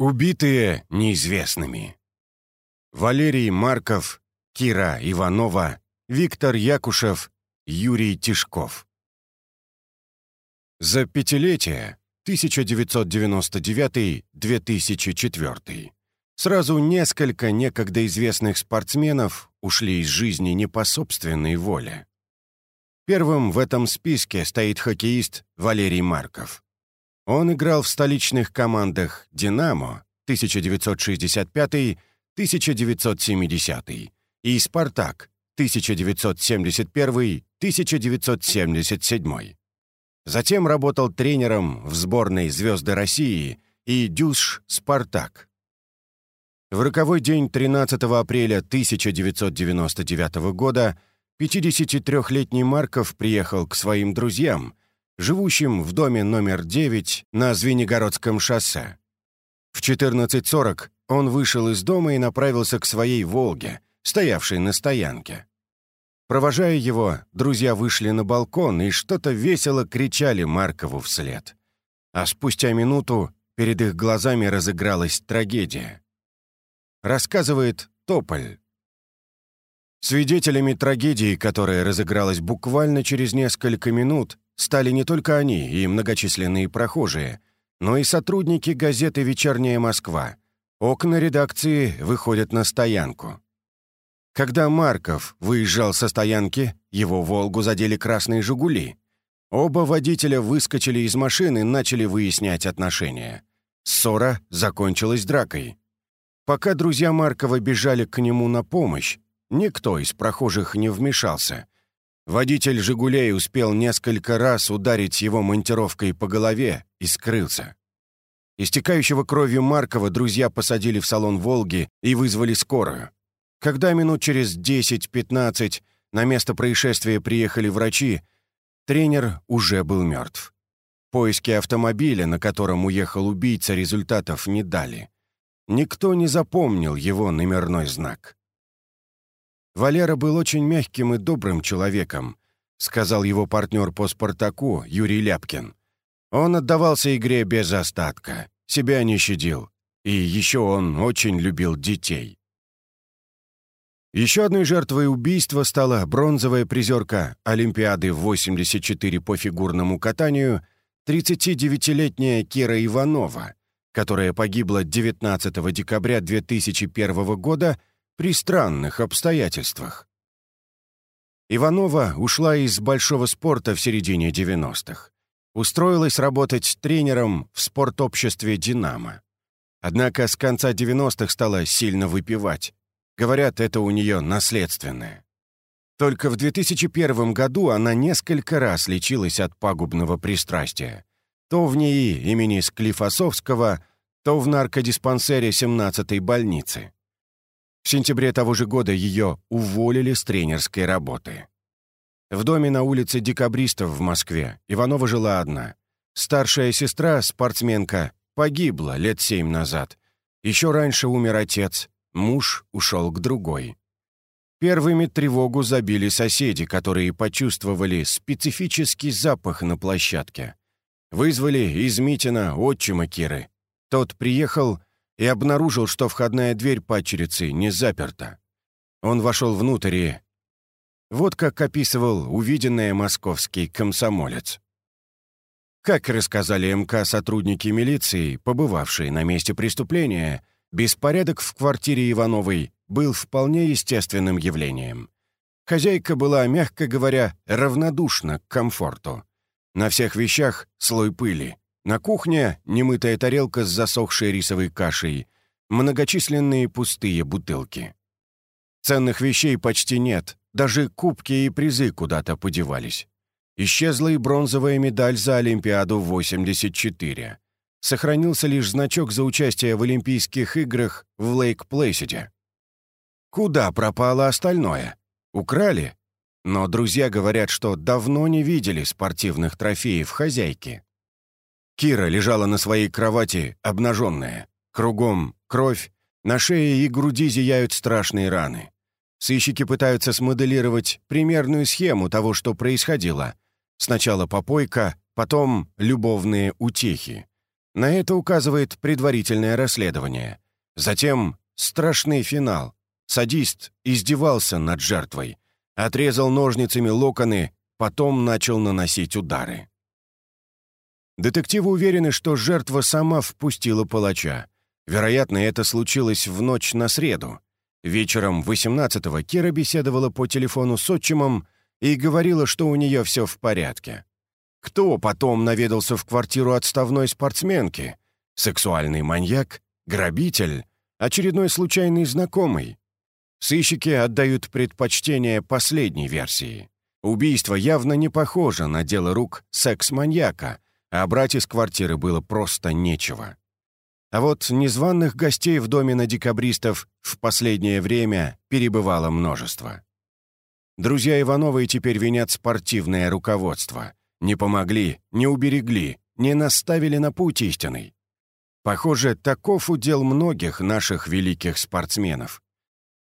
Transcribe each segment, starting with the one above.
Убитые неизвестными. Валерий Марков, Кира Иванова, Виктор Якушев, Юрий Тишков. За пятилетие 1999-2004 сразу несколько некогда известных спортсменов ушли из жизни не по собственной воле. Первым в этом списке стоит хоккеист Валерий Марков. Он играл в столичных командах «Динамо» 1965-1970 и «Спартак» 1971-1977. Затем работал тренером в сборной «Звезды России» и «Дюш Спартак». В роковой день 13 апреля 1999 года 53-летний Марков приехал к своим друзьям, живущим в доме номер 9 на Звенигородском шоссе. В 14.40 он вышел из дома и направился к своей «Волге», стоявшей на стоянке. Провожая его, друзья вышли на балкон и что-то весело кричали Маркову вслед. А спустя минуту перед их глазами разыгралась трагедия. Рассказывает Тополь. Свидетелями трагедии, которая разыгралась буквально через несколько минут, стали не только они и многочисленные прохожие, но и сотрудники газеты «Вечерняя Москва». Окна редакции выходят на стоянку. Когда Марков выезжал со стоянки, его «Волгу» задели красные «Жигули». Оба водителя выскочили из машины и начали выяснять отношения. Ссора закончилась дракой. Пока друзья Маркова бежали к нему на помощь, никто из прохожих не вмешался — Водитель «Жигулей» успел несколько раз ударить его монтировкой по голове и скрылся. Истекающего кровью Маркова друзья посадили в салон «Волги» и вызвали скорую. Когда минут через 10-15 на место происшествия приехали врачи, тренер уже был мертв. Поиски автомобиля, на котором уехал убийца, результатов не дали. Никто не запомнил его номерной знак. Валера был очень мягким и добрым человеком, сказал его партнер по «Спартаку» Юрий Ляпкин. Он отдавался игре без остатка, себя не щадил. И еще он очень любил детей. Еще одной жертвой убийства стала бронзовая призерка Олимпиады в 84 по фигурному катанию 39-летняя Кира Иванова, которая погибла 19 декабря 2001 года при странных обстоятельствах. Иванова ушла из большого спорта в середине 90-х. Устроилась работать тренером в спортобществе «Динамо». Однако с конца 90-х стала сильно выпивать. Говорят, это у нее наследственное. Только в 2001 году она несколько раз лечилась от пагубного пристрастия. То в НИИ имени Склифосовского, то в наркодиспансере 17-й больницы. В сентябре того же года ее уволили с тренерской работы. В доме на улице Декабристов в Москве Иванова жила одна. Старшая сестра, спортсменка, погибла лет семь назад. Еще раньше умер отец, муж ушел к другой. Первыми тревогу забили соседи, которые почувствовали специфический запах на площадке. Вызвали из Митина отчима Киры. Тот приехал и обнаружил, что входная дверь падчерицы не заперта. Он вошел внутрь и... Вот как описывал увиденное московский комсомолец. Как рассказали МК сотрудники милиции, побывавшие на месте преступления, беспорядок в квартире Ивановой был вполне естественным явлением. Хозяйка была, мягко говоря, равнодушна к комфорту. На всех вещах слой пыли, на кухне немытая тарелка с засохшей рисовой кашей, многочисленные пустые бутылки. Ценных вещей почти нет, даже кубки и призы куда-то подевались. Исчезла и бронзовая медаль за Олимпиаду 84. Сохранился лишь значок за участие в Олимпийских играх в Лейк-Плейсиде. Куда пропало остальное? Украли? Но друзья говорят, что давно не видели спортивных трофеев хозяйки. Кира лежала на своей кровати, обнаженная. Кругом кровь, на шее и груди зияют страшные раны. Сыщики пытаются смоделировать примерную схему того, что происходило. Сначала попойка, потом любовные утехи. На это указывает предварительное расследование. Затем страшный финал. Садист издевался над жертвой, отрезал ножницами локоны, потом начал наносить удары. Детективы уверены, что жертва сама впустила палача. Вероятно, это случилось в ночь на среду. Вечером 18-го Кира беседовала по телефону с отчимом и говорила, что у нее все в порядке. Кто потом наведался в квартиру отставной спортсменки? Сексуальный маньяк? Грабитель? Очередной случайный знакомый? Сыщики отдают предпочтение последней версии. Убийство явно не похоже на дело рук секс-маньяка, а брать из квартиры было просто нечего. А вот незваных гостей в доме на декабристов в последнее время перебывало множество. Друзья Ивановой теперь винят спортивное руководство. Не помогли, не уберегли, не наставили на путь истинный. Похоже, таков удел многих наших великих спортсменов.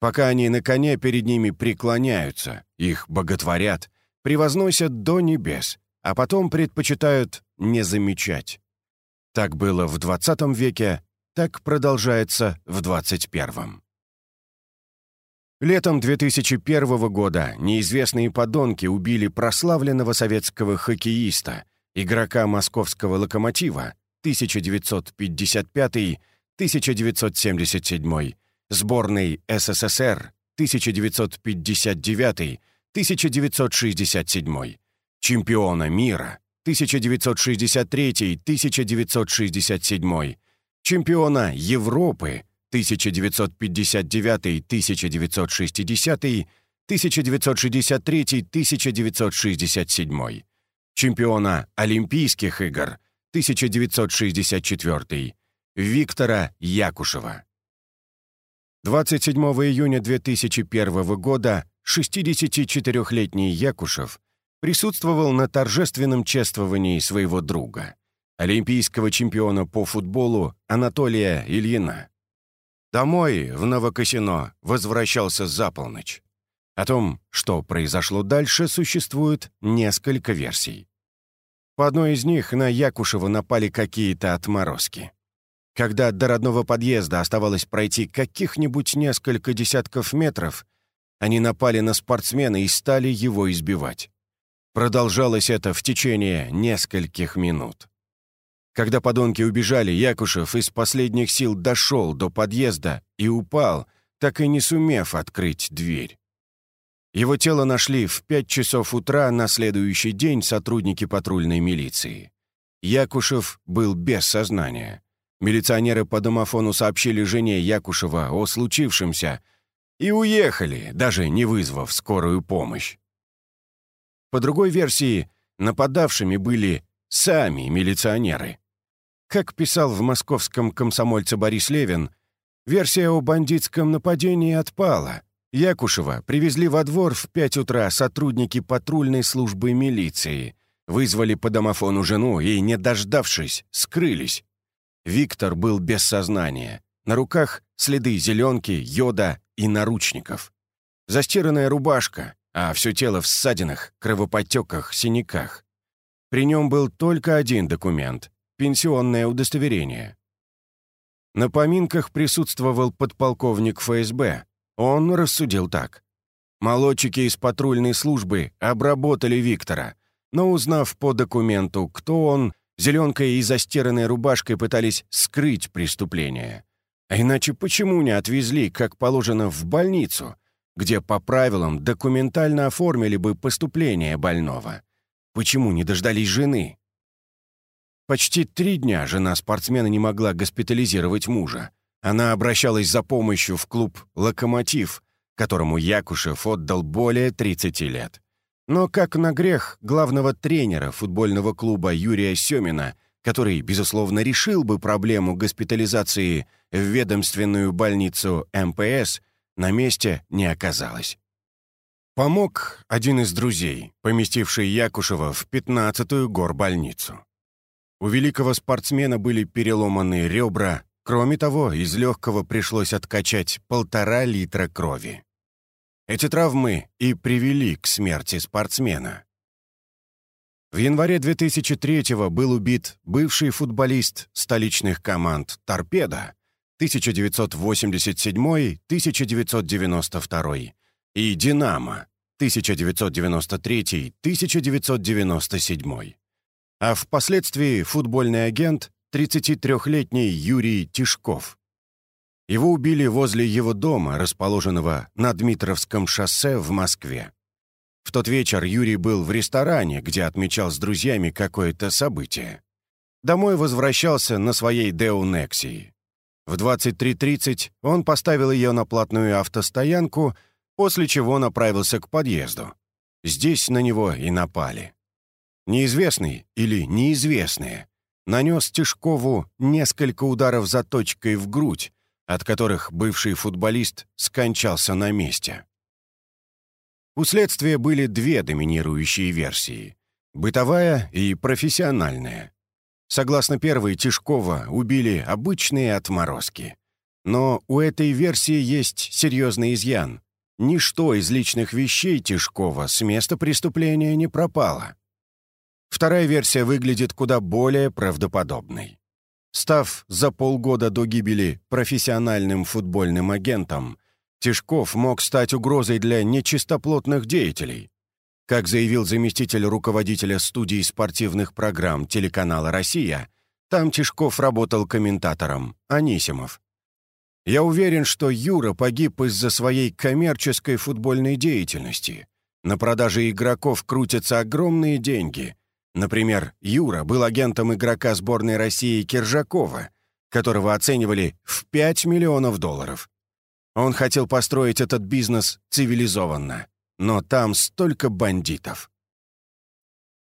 Пока они на коне перед ними преклоняются, их боготворят, превозносят до небес, а потом предпочитают не замечать. Так было в 20 веке, так продолжается в 21. Летом 2001 года неизвестные подонки убили прославленного советского хоккеиста, игрока московского «Локомотива» 1955-1977, сборной СССР 1959-1967, чемпиона мира 1963-1967, чемпиона Европы 1959-1960, 1963-1967, чемпиона Олимпийских игр 1964, Виктора Якушева. 27 июня 2001 года 64-летний Якушев присутствовал на торжественном чествовании своего друга, олимпийского чемпиона по футболу Анатолия Ильина. Домой, в Новокосино, возвращался за полночь. О том, что произошло дальше, существует несколько версий. По одной из них на Якушева напали какие-то отморозки. Когда до родного подъезда оставалось пройти каких-нибудь несколько десятков метров, они напали на спортсмена и стали его избивать. Продолжалось это в течение нескольких минут. Когда подонки убежали, Якушев из последних сил дошел до подъезда и упал, так и не сумев открыть дверь. Его тело нашли в пять часов утра на следующий день сотрудники патрульной милиции. Якушев был без сознания. Милиционеры по домофону сообщили жене Якушева о случившемся и уехали, даже не вызвав скорую помощь. По другой версии, нападавшими были сами милиционеры. Как писал в московском комсомольце Борис Левин, версия о бандитском нападении отпала. Якушева привезли во двор в пять утра сотрудники патрульной службы милиции, вызвали по домофону жену и, не дождавшись, скрылись. Виктор был без сознания. На руках следы зеленки, йода и наручников. Застиранная рубашка, а все тело в ссадинах, кровоподтеках, синяках. При нем был только один документ пенсионное удостоверение. На поминках присутствовал подполковник ФСБ. Он рассудил так. Молодчики из патрульной службы обработали Виктора, но узнав по документу, кто он, зеленкой и застиранной рубашкой пытались скрыть преступление. А иначе почему не отвезли, как положено, в больницу, где по правилам документально оформили бы поступление больного? Почему не дождались жены? Почти три дня жена спортсмена не могла госпитализировать мужа. Она обращалась за помощью в клуб «Локомотив», которому Якушев отдал более 30 лет. Но как на грех главного тренера футбольного клуба Юрия Семина, который, безусловно, решил бы проблему госпитализации в ведомственную больницу МПС, на месте не оказалось. Помог один из друзей, поместивший Якушева в 15-ю горбольницу. У великого спортсмена были переломаны ребра, кроме того, из легкого пришлось откачать полтора литра крови. Эти травмы и привели к смерти спортсмена. В январе 2003-го был убит бывший футболист столичных команд «Торпедо» 1987-1992 и «Динамо» 1993-1997. А впоследствии футбольный агент 33-летний Юрий Тишков. Его убили возле его дома, расположенного на Дмитровском шоссе в Москве. В тот вечер Юрий был в ресторане, где отмечал с друзьями какое-то событие. Домой возвращался на своей Деу Нексии. В 23.30 он поставил ее на платную автостоянку, после чего направился к подъезду. Здесь на него и напали. Неизвестный или неизвестные нанес Тишкову несколько ударов заточкой в грудь, от которых бывший футболист скончался на месте. У следствия были две доминирующие версии — бытовая и профессиональная. Согласно первой, Тишкова убили обычные отморозки. Но у этой версии есть серьезный изъян. Ничто из личных вещей Тишкова с места преступления не пропало. Вторая версия выглядит куда более правдоподобной. Став за полгода до гибели профессиональным футбольным агентом, Тишков мог стать угрозой для нечистоплотных деятелей. Как заявил заместитель руководителя студии спортивных программ телеканала «Россия», там Тишков работал комментатором, Анисимов. «Я уверен, что Юра погиб из-за своей коммерческой футбольной деятельности. На продаже игроков крутятся огромные деньги, Например, Юра был агентом игрока сборной России Киржакова, которого оценивали в 5 миллионов долларов. Он хотел построить этот бизнес цивилизованно, но там столько бандитов.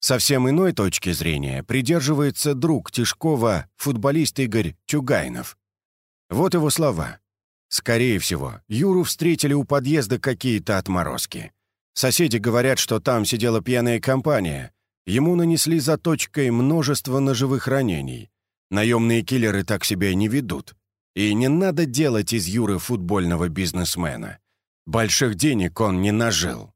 Совсем иной точки зрения придерживается друг Тишкова, футболист Игорь Чугайнов. Вот его слова. Скорее всего, Юру встретили у подъезда какие-то отморозки. Соседи говорят, что там сидела пьяная компания, Ему нанесли заточкой множество ножевых ранений. Наемные киллеры так себя не ведут. И не надо делать из Юры футбольного бизнесмена. Больших денег он не нажил.